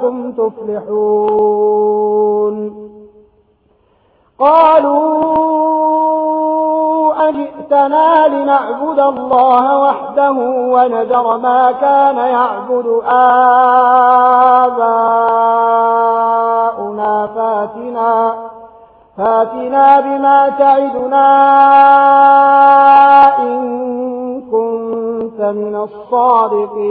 لعلكم تفلحون. قالوا أجئتنا لنعبد الله وحده ونذر ما كان يعبد آباؤنا فاتنا فاتنا بما تعدنا إن كنت من الصادقين.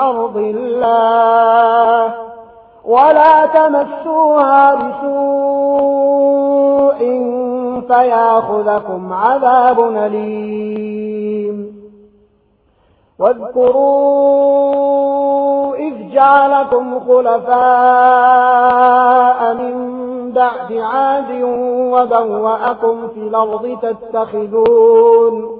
أرض الله ولا تمسوها بسوء فيأخذكم عذاب أليم. واذكروا إذ جعلكم خلفاء من بعد عاد وبوأكم في الأرض تتخذون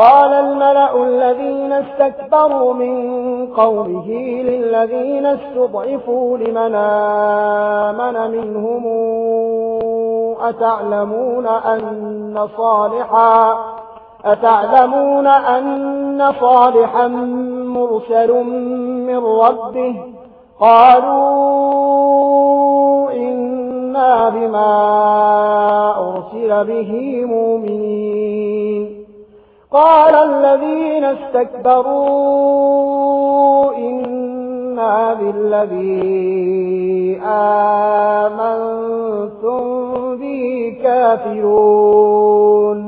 قال الملأ الذين استكبروا من قومه للذين استضعفوا لمن آمن منهم أتعلمون أن صالحا أتعلمون أن صالحا مرسل من ربه قالوا إنا بما أرسل به مؤمنين قال الذين استكبروا إنا بالذي آمنتم به كافرون.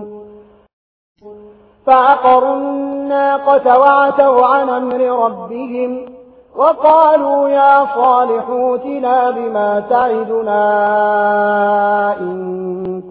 فعقروا الناقة وعتوا عن أمر ربهم وقالوا يا صالح اوتنا بما تعدنا إن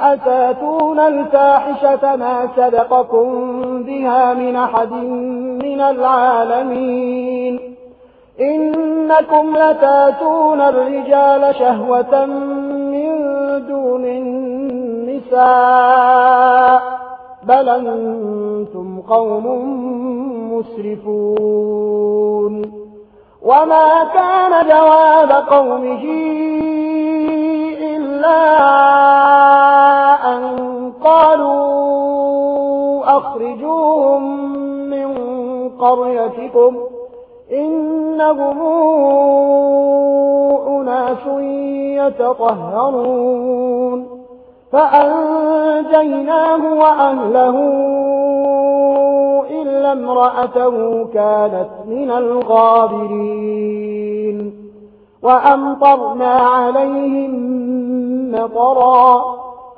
أتأتون الفاحشة ما سبقكم بها من أحد من العالمين إنكم لتأتون الرجال شهوة من دون النساء بل أنتم قوم مسرفون وما كان جواب قومه أخرجوهم من قريتكم إنهم أناس يتطهرون فأنجيناه وأهله إلا امرأته كانت من الغابرين وأمطرنا عليهم مطرا